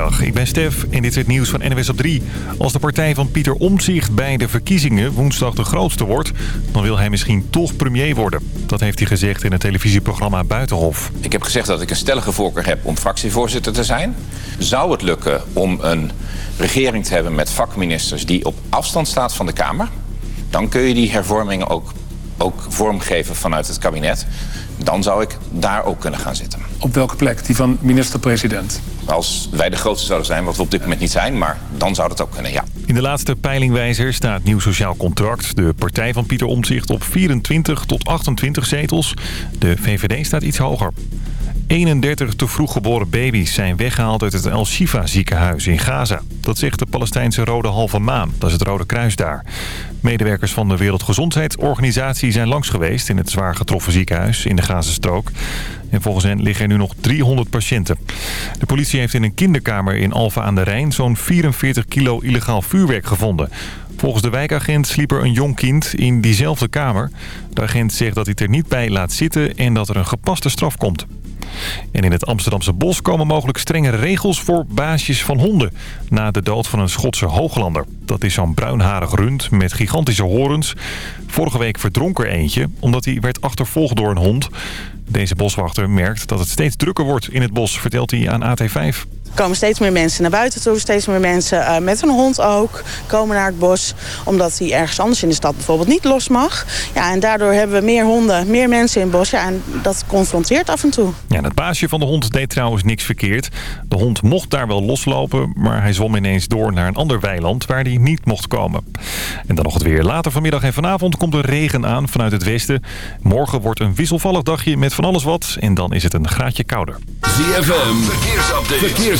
Goedemiddag, ik ben Stef en dit is het nieuws van NWS op 3. Als de partij van Pieter Omtzigt bij de verkiezingen woensdag de grootste wordt... dan wil hij misschien toch premier worden. Dat heeft hij gezegd in het televisieprogramma Buitenhof. Ik heb gezegd dat ik een stellige voorkeur heb om fractievoorzitter te zijn. Zou het lukken om een regering te hebben met vakministers... die op afstand staat van de Kamer... dan kun je die hervormingen ook, ook vormgeven vanuit het kabinet dan zou ik daar ook kunnen gaan zitten. Op welke plek? Die van minister-president? Als wij de grootste zouden zijn, wat we op dit moment niet zijn... maar dan zou dat ook kunnen, ja. In de laatste peilingwijzer staat Nieuw Sociaal Contract. De partij van Pieter Omtzigt op 24 tot 28 zetels. De VVD staat iets hoger. 31 te vroeg geboren baby's zijn weggehaald uit het El Shifa ziekenhuis in Gaza. Dat zegt de Palestijnse Rode Halve Maan. Dat is het Rode Kruis daar. Medewerkers van de Wereldgezondheidsorganisatie zijn langs geweest... in het zwaar getroffen ziekenhuis in de Gazastrook. En volgens hen liggen er nu nog 300 patiënten. De politie heeft in een kinderkamer in Alfa aan de Rijn... zo'n 44 kilo illegaal vuurwerk gevonden. Volgens de wijkagent sliep er een jong kind in diezelfde kamer. De agent zegt dat hij het er niet bij laat zitten... en dat er een gepaste straf komt. En in het Amsterdamse bos komen mogelijk strengere regels voor baasjes van honden... na de dood van een Schotse hooglander. Dat is zo'n bruinharig rund met gigantische horens. Vorige week verdronk er eentje omdat hij werd achtervolgd door een hond. Deze boswachter merkt dat het steeds drukker wordt in het bos, vertelt hij aan AT5. Er komen steeds meer mensen naar buiten toe. Steeds meer mensen uh, met een hond ook komen naar het bos. Omdat die ergens anders in de stad bijvoorbeeld niet los mag. Ja, en daardoor hebben we meer honden, meer mensen in het bos. Ja, en dat confronteert af en toe. Ja, het baasje van de hond deed trouwens niks verkeerd. De hond mocht daar wel loslopen. Maar hij zwom ineens door naar een ander weiland waar hij niet mocht komen. En dan nog het weer. Later vanmiddag en vanavond komt er regen aan vanuit het westen. Morgen wordt een wisselvallig dagje met van alles wat. En dan is het een graadje kouder. ZFM, verkeersupdate.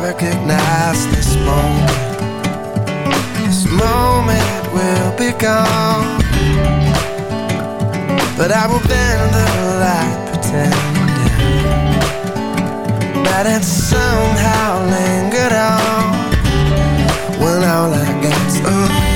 Recognize this moment. This moment will be gone. But I will bend the light pretending That it somehow lingered on When all I got's ooh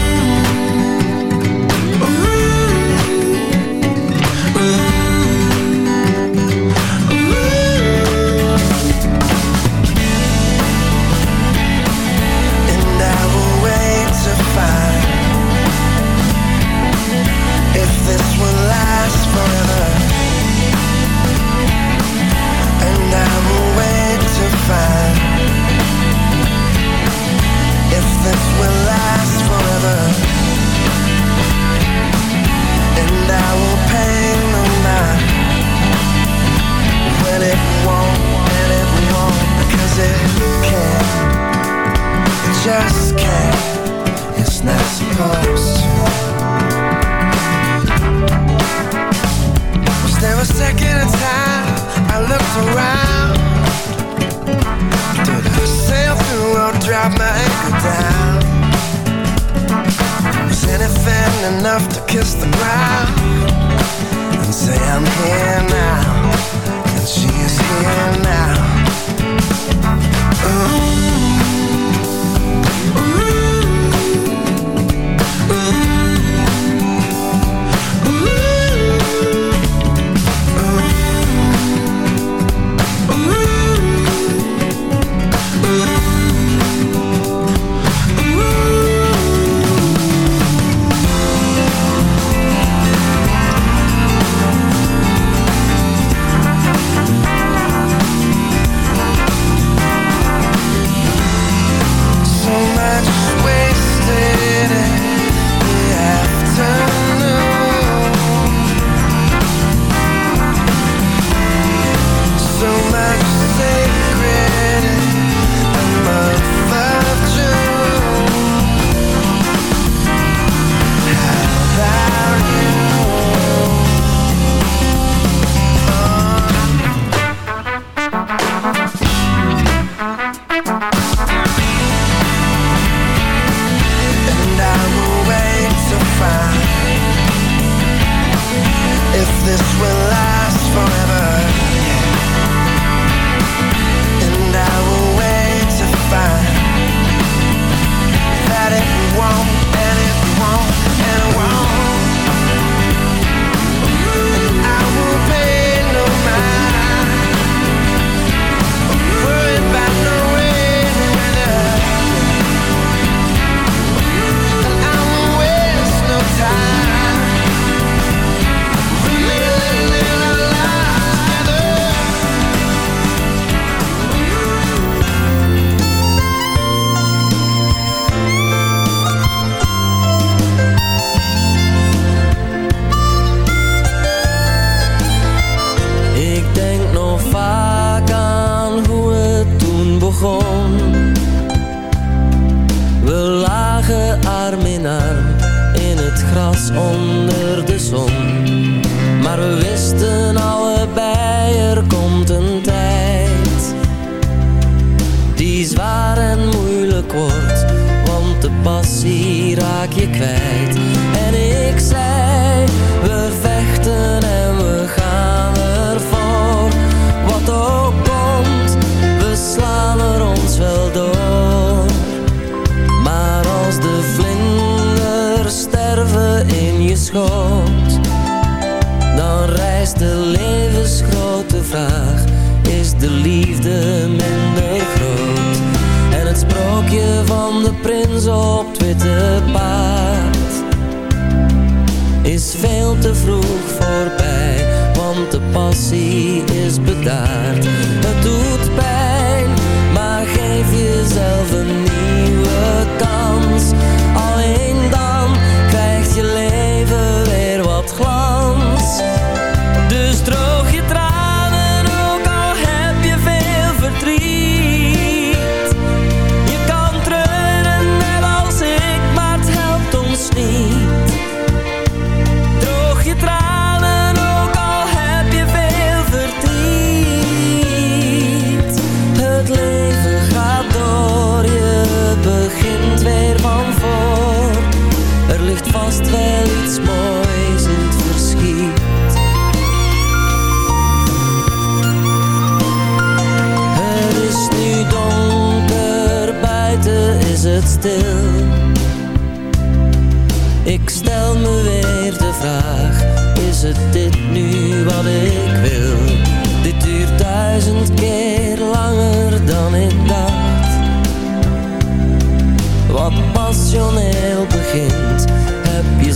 vraag Is de liefde minder groot? En het sprookje van de prins op het witte paard Is veel te vroeg voorbij Want de passie is bedaard. Het doet pijn Maar geef jezelf een nieuwe kans.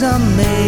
faith is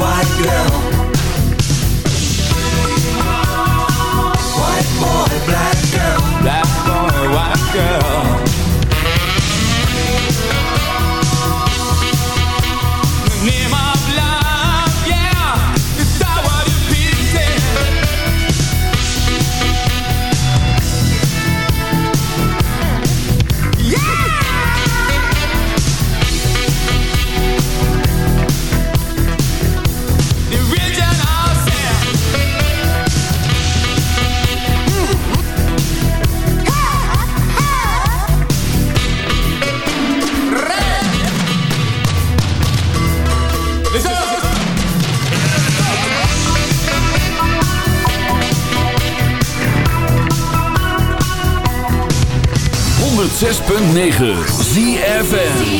white girl. 106.9 ZFN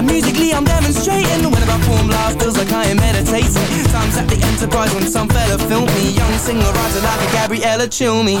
and musically I'm demonstrating When I perform live feels like I am meditating. Times at the Enterprise when some fella filmed me. Young singer writer like a Gabriella Cilmi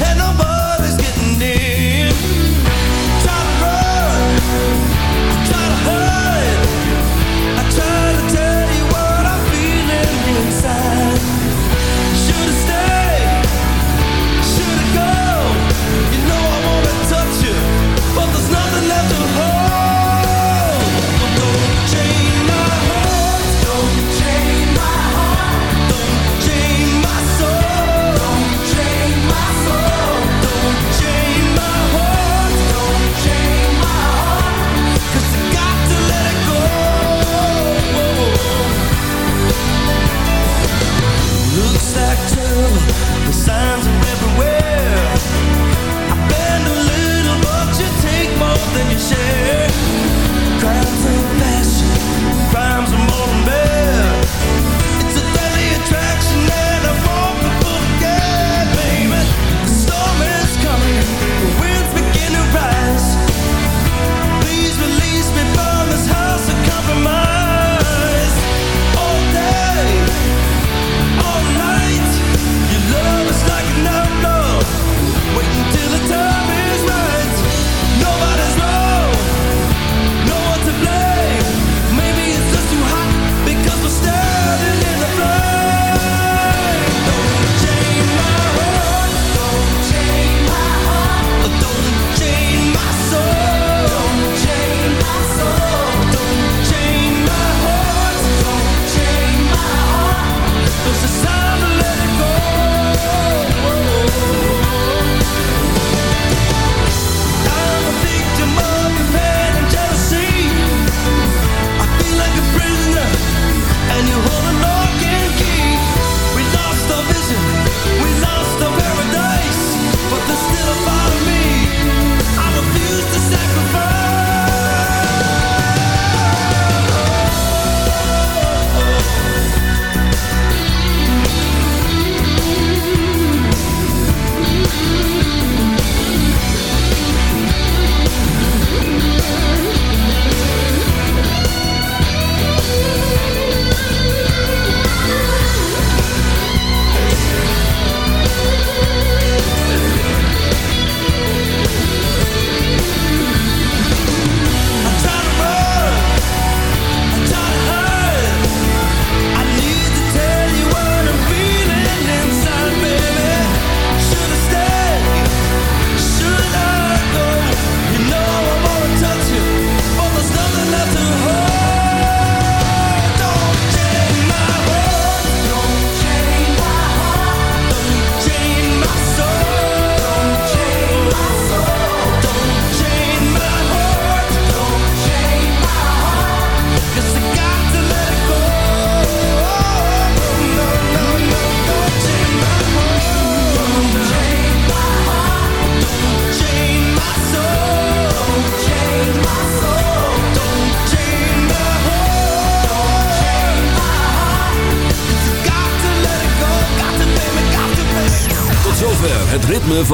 And nobody's